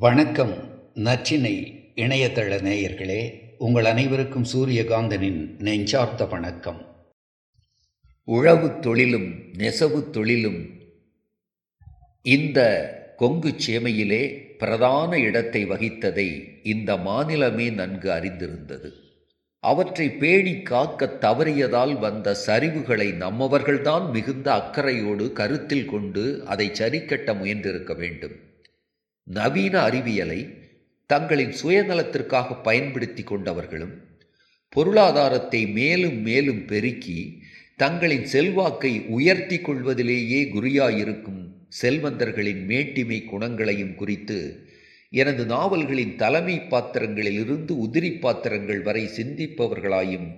வணக்கம் நற்றினை இணையதள நேயர்களே உங்கள் அனைவருக்கும் சூரியகாந்தனின் நெஞ்சார்த்த வணக்கம். உழவு தொழிலும் நெசவு தொழிலும் இந்த கொங்கு சேமையிலே பிரதான இடத்தை வகித்ததை இந்த மாநிலமே நன்கு அறிந்திருந்தது. அவற்றை பேணி காக்க தவறியதால் வந்த சரிவுகளை நம்மவர்கள்தான் மிகுந்த அக்கறையோடு கருத்தில் கொண்டு அதை சரிக்கட்ட முயன்றிருக்க வேண்டும். நவீன அறிவியலை தங்களின் சுயநலத்திற்காக பயன்படுத்தி கொண்டவர்களும் பொருளாதாரத்தை மேலும் மேலும் பெருக்கி தங்களின் செல்வாக்கை உயர்த்தி கொள்வதிலேயே குறியாயிருக்கும் செல்வந்தர்களின் மேட்டிமை குணங்களையும் குறித்து எனது நாவல்களின் தலைமை பாத்திரங்களிலிருந்து உதிரி பாத்திரங்கள் வரை சிந்திப்பவர்களாயும்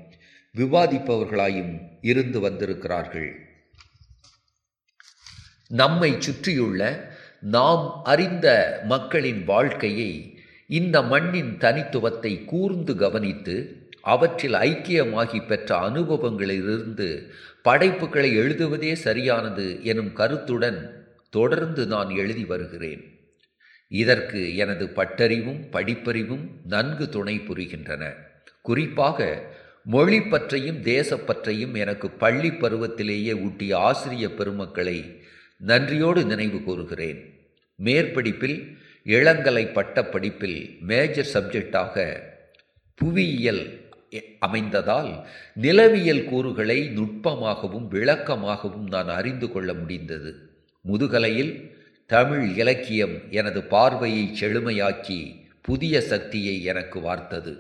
விவாதிப்பவர்களாயும் இருந்து வந்திருக்கிறார்கள். நம்மை சுற்றியுள்ள நாம் அறிந்த மக்களின் வாழ்க்கையை இந்த மண்ணின் தனித்துவத்தை கூர்ந்து கவனித்து அவற்றில் ஐக்கியமாகி பெற்ற அனுபவங்களிலிருந்து படைப்புகளை எழுதுவதே சரியானது எனும் கருத்துடன் தொடர்ந்து நான் எழுதி வருகிறேன். இதற்கு எனது பட்டறிவும் படிப்பறிவும் நன்கு துணை புரிகின்றன. குறிப்பாக மொழி பற்றையும் தேசப்பற்றையும் எனக்கு பள்ளி பருவத்திலேயே ஊட்டிய ஆசிரிய பெருமக்களை நன்றியோடு நினைவு கூறுகிறேன். மேற்படிப்பில் இளங்கலை பட்ட படிப்பில் மேஜர் சப்ஜெக்டாக புவியியல் அமைந்ததால் நிலவியல் கூறுகளை நுட்பமாகவும் விளக்கமாகவும் நான் அறிந்து கொள்ள முடிந்தது. முதுகலையில் தமிழ் இலக்கியம் எனது பார்வையை செழுமையாக்கி புதிய சக்தியை எனக்கு வார்த்தது.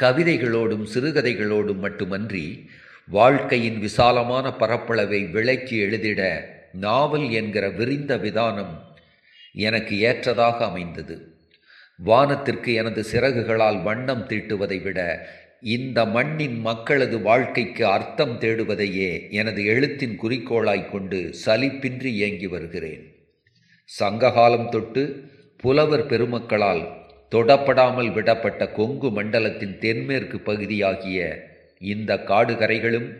கவிதைகளோடும் சிறுகதைகளோடும் மட்டுமன்றி வாழ்க்கையின் விசாலமான பரப்பளவை விளக்கி எழுதிட நாவல் என்கிற விரிந்த விதானம் எனக்கு ஏற்றதாக அமைந்தது. வானத்திற்கு எனது சிறகுகளால் வண்ணம் தீட்டுவதை விட இந்த மண்ணின் மக்களது வாழ்க்கைக்கு அர்த்தம் தேடுவதையே எனது எழுத்தின் குறிக்கோளாய் கொண்டு சலிப்பின்றி இயங்கி வருகிறேன். சங்ககாலம் தொட்டு புலவர் பெருமக்களால் தொடப்படாமல் விடப்பட்ட கொங்கு மண்டலத்தின் தென்மேற்கு பகுதியாகிய இந்த காடுகரைகளும்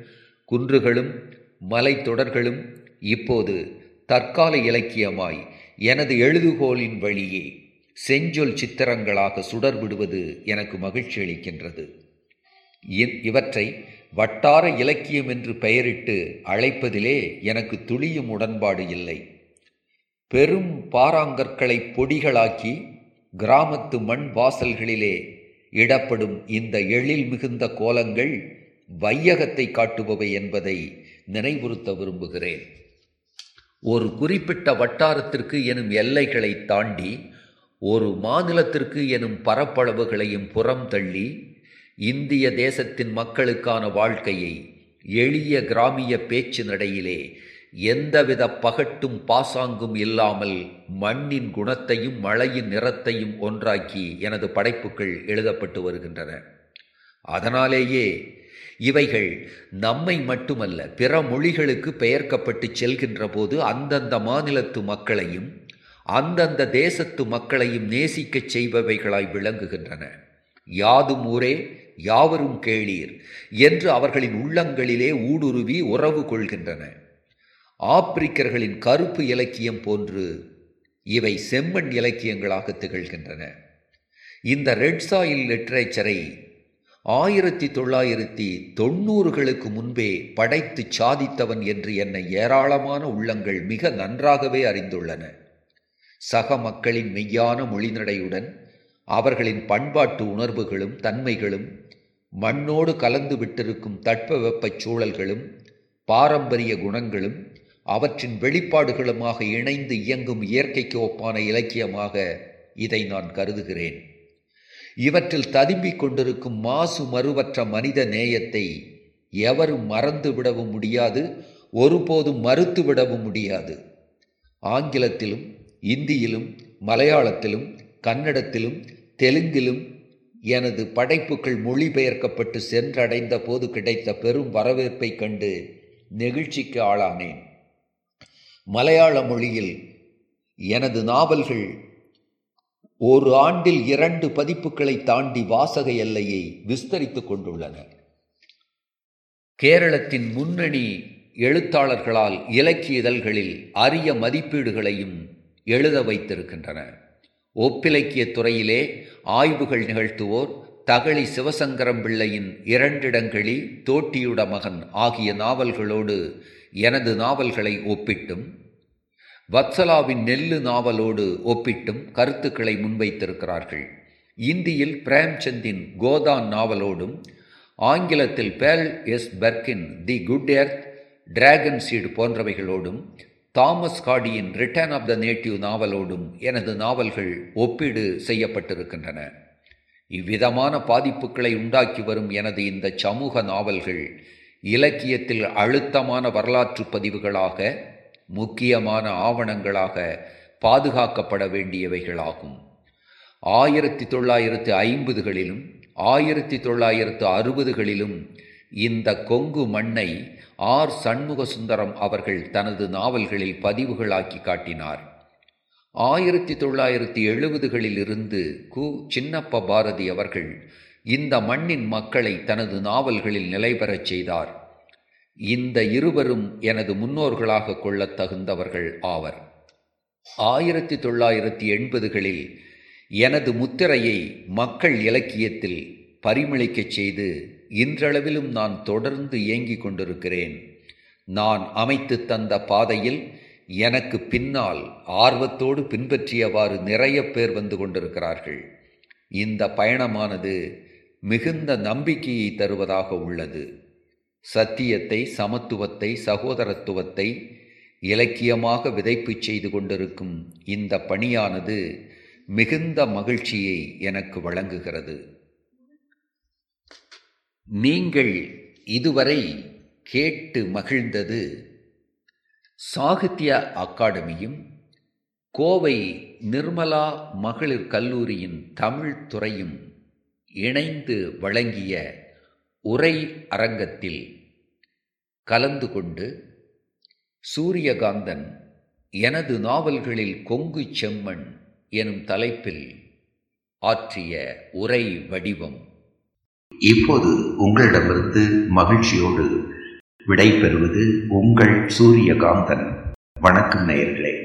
குன்றுகளும் மலைத்தொடர்களும் இப்போது தற்கால இலக்கியமாய் எனது எழுதுகோலின் வழியே செஞ்சொல் சித்திரங்களாக சுடர்விடுவது எனக்கு மகிழ்ச்சி அளிக்கின்றது. இவற்றை வட்டார இலக்கியம் என்று பெயரிட்டு அழைப்பதிலே எனக்கு துளியும் உடன்பாடு இல்லை. பெரும் பாராங்கற்களை பொடிகளாக்கி கிராமத்து மண் வாசல்களிலே இடப்படும் இந்த எழில் மிகுந்த கோலங்கள் வையகத்தை காட்டுபவை என்பதை நினைவுறுத்த விரும்புகிறேன். ஒரு குறிப்பிட்ட வட்டாரத்திற்கு எனும் எல்லைகளை தாண்டி ஒரு மாநிலத்திற்கு எனும் பரப்பளவுகளையும் புறம் தள்ளி இந்திய தேசத்தின் மக்களுக்கான வாழ்க்கையை எளிய கிராமிய பேச்சு நடையிலே எந்தவித பகட்டும் பாசாங்கும் இல்லாமல் மண்ணின் குணத்தையும் மழையின் நிறத்தையும் ஒன்றாக்கி எனது படைப்புகள் எழுதப்பட்டு வருகின்றன. அதனாலேயே இவைகள் நம்மை மட்டுமல்ல பிற மொழிகளுக்கு பெயர்க்கப்பட்டு செல்கின்ற போது அந்தந்த மாநிலத்து மக்களையும் அந்தந்த தேசத்து மக்களையும் நேசிக்கச் செய்பவைகளாய் விளங்குகின்றன. யாதும் ஊரே யாவரும் கேளீர் என்று அவர்களின் உள்ளங்களிலே ஊடுருவி உறவு கொள்கின்றன. ஆப்பிரிக்கர்களின் கருப்பு இலக்கியம் போன்று இவை செம்மண் இலக்கியங்களாக திகழ்கின்றன. இந்த ரெட் சாயில் லிட்ரேச்சரை ஆயிரத்தி தொள்ளாயிரத்தி தொண்ணூறுகளுக்கு முன்பே படைத்து சாதித்தவன் என்று என்னை ஏராளமான உள்ளங்கள் மிக நன்றாகவே அறிந்துள்ளன. சக மக்களின் மெய்யான மொழிநடையுடன் அவர்களின் பண்பாட்டு உணர்வுகளும் தன்மைகளும் மண்ணோடு கலந்து விட்டிருக்கும் தட்பவெப்பச் சூழல்களும் பாரம்பரிய குணங்களும் அவற்றின் வெளிப்பாடுகளுமாக இணைந்து இயங்கும் இயற்கைக்கு ஒப்பான இலக்கியமாக இதை நான் கருதுகிறேன். இவற்றில் ததும்பிக் கொண்டிருக்கும் மாசு மறுவற்ற மனித நேயத்தை எவரும் மறந்துவிடவும் முடியாது ஒருபோதும் மறுத்துவிடவும் முடியாது. ஆங்கிலத்திலும் இந்தியிலும் மலையாளத்திலும் கன்னடத்திலும் தெலுங்கிலும் எனது படைப்புகள் மொழிபெயர்க்கப்பட்டு சென்றடைந்த போது கிடைத்த பெரும் வரவேற்பை கண்டு நெகிழ்ச்சிக்கு ஆளானேன். மலையாள மொழியில் எனது நாவல்கள் ஒரு ஆண்டில் இரண்டு பதிப்புகளை தாண்டி வாசக எல்லையை விஸ்தரித்து கொண்டுள்ளன. கேரளத்தின் முன்னணி எழுத்தாளர்களால் இலக்கிய இதழ்களில் அரிய மதிப்பீடுகளையும் எழுத வைத்திருக்கின்றன. ஒப்பிலக்கியத் துறையிலே ஆய்வுகள் நிகழ்த்துவோர் தகளி சிவசங்கரம் பிள்ளையின் இரண்டிடங்களி தோட்டியுட மகன் ஆகிய நாவல்களோடு எனது நாவல்களை ஒப்பிட்டும் வத்சலாவின் நெல்லு நாவலோடு ஒப்பிட்டும் கருத்துக்களை முன்வைத்திருக்கிறார்கள். இந்தியில் பிரேம்சந்தின் கோதான் நாவலோடும் ஆங்கிலத்தில் Pearl S Perkin the good earth dragon seed போன்றவைகளோடும் Thomas காடியின் ரிட்டர்ன் ஆஃப் த நேட்டிவ் நாவலோடும் எனது நாவல்கள் ஒப்பீடு செய்யப்பட்டிருக்கின்றன. இவ்விதமான பாதிப்புகளை உண்டாக்கி வரும் எனது இந்த சமூக நாவல்கள் இலக்கியத்தில் அழுத்தமான வரலாற்று பதிவுகளாக முக்கியமான ஆவணங்களாக பாதுகாக்கப்பட வேண்டியவைகளாகும். ஆயிரத்தி தொள்ளாயிரத்து ஐம்பதுகளிலும் ஆயிரத்தி தொள்ளாயிரத்து அறுபதுகளிலும் இந்த கொங்கு மண்ணை ஆர். சண்முக சுந்தரம் அவர்கள் தனது நாவல்களில் பதிவுகளாக்கி காட்டினார். ஆயிரத்தி தொள்ளாயிரத்தி எழுபதுகளில் இருந்து கு. சின்னப்ப பாரதி அவர்கள் இந்த மண்ணின் மக்களை தனது நாவல்களில் நிலைபெறச் செய்தார். இந்த இருவரும் எனது முன்னோர்களாக கொள்ளத் தகுந்தவர்கள் ஆவர். ஆயிரத்தி தொள்ளாயிரத்தி எண்பதுகளில் எனது முத்திரையை மக்கள் இலக்கியத்தில் பரிமளிக்கச் செய்து இன்றளவிலும் நான் தொடர்ந்து இயங்கிக் கொண்டிருக்கிறேன். நான் அமைத்து தந்த பாதையில் எனக்கு பின்னால் ஆர்வத்தோடு பின்பற்றியவாறு நிறைய பேர் வந்து கொண்டிருக்கிறார்கள். இந்த பயணமானது மிகுந்த நம்பிக்கையை தருவதாக உள்ளது. சத்தியத்தை சமத்துவத்தை சகோதரத்துவத்தை இலக்கியமாக விதைப்பு செய்து கொண்டிருக்கும் இந்த பணியானது மிகுந்த மகிழ்ச்சியை எனக்கு வழங்குகிறது. நீங்கள் இதுவரை கேட்டு மகிழ்ந்தது சாகித்ய அகாடமியும் கோவை நிர்மலா மகளிர் கல்லூரியின் தமிழ் துறையும் இணைந்து வழங்கிய உரை அரங்கத்தில் கலந்து கொண்டு சூரியகாந்தன் எனது நாவல்களில் கொங்கு செம்மண் எனும் தலைப்பில் ஆற்றிய உரை வடிவம். இப்போது உங்களிடமிருந்து மகிழ்ச்சியோடு விடை பெறுவது உங்கள் சூரியகாந்தன். வணக்கம் நேயர்களே.